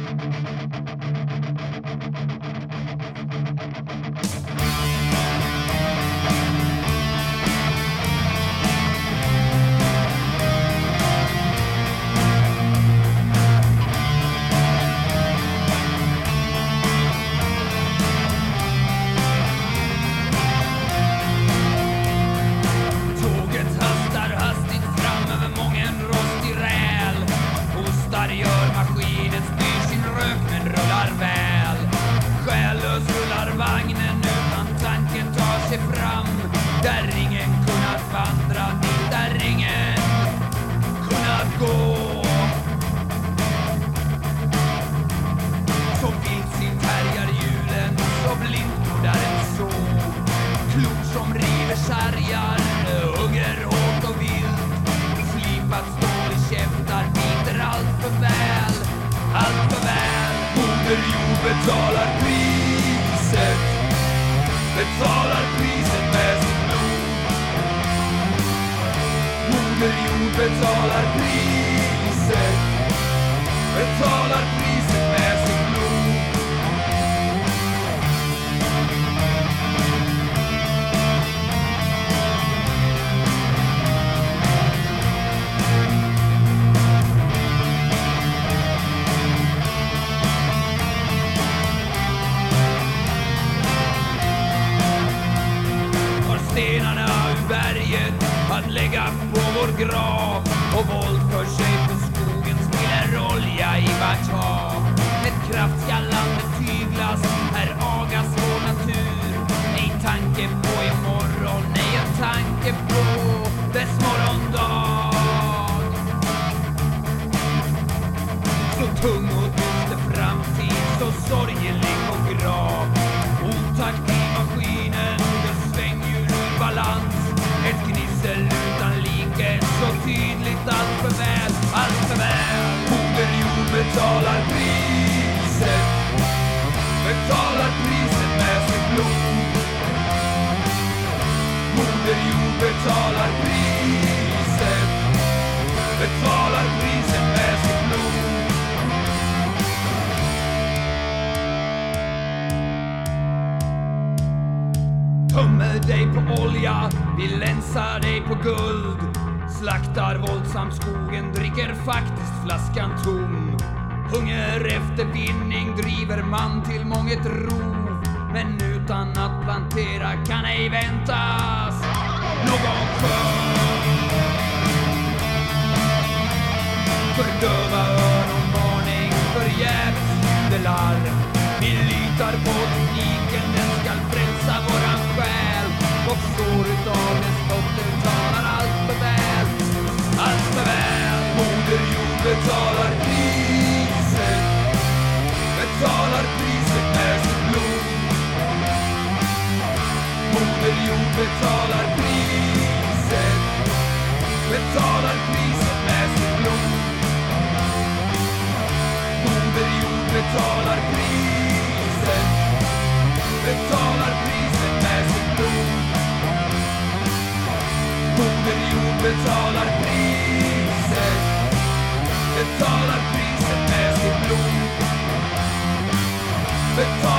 Thank you. Fungerar väl. Själlös rullar vagnen utan tanken tar sig fram. Där ingen kunnat vandra, dit där ingen kunnat gå. Så vildsint härjar hjulen, så blint går där en så. Klok som river sargar, hugger hårt och vilt. Slipat stål i käftar, biter allt för väl, allt för väl. Moder jord betalar priset, betalar priset stenarna ur berget att lägga på vår grav och våldför sig på skogen spiller olja i vart hav. Med kraft ska landet tyglas här agas vår natur. Ej tanke på imorgon, nej en tanke på dess morgondag. Så tung och dyster framtid, så sorglig betalar priset, betalar priset med sitt blod. Moder jord betalar priset, betalar priset med sitt blod. Tömmer dig på olja, vi länsar dig på guld Slaktar våldsamt skogen, dricker faktiskt flaskan tom Hunger efter vinning driver man till månget rov Men utan att plantera kan ej väntas någon skörd. Fördöva öronvarning, förgäves. Judelarm Vi litar på teknik betalar priset, betalar priset med sitt blod. Moder jord betalar priset. Betalar priset med sitt blod. Moder jord betalar priset. Betalar priset med sitt blod. Betalar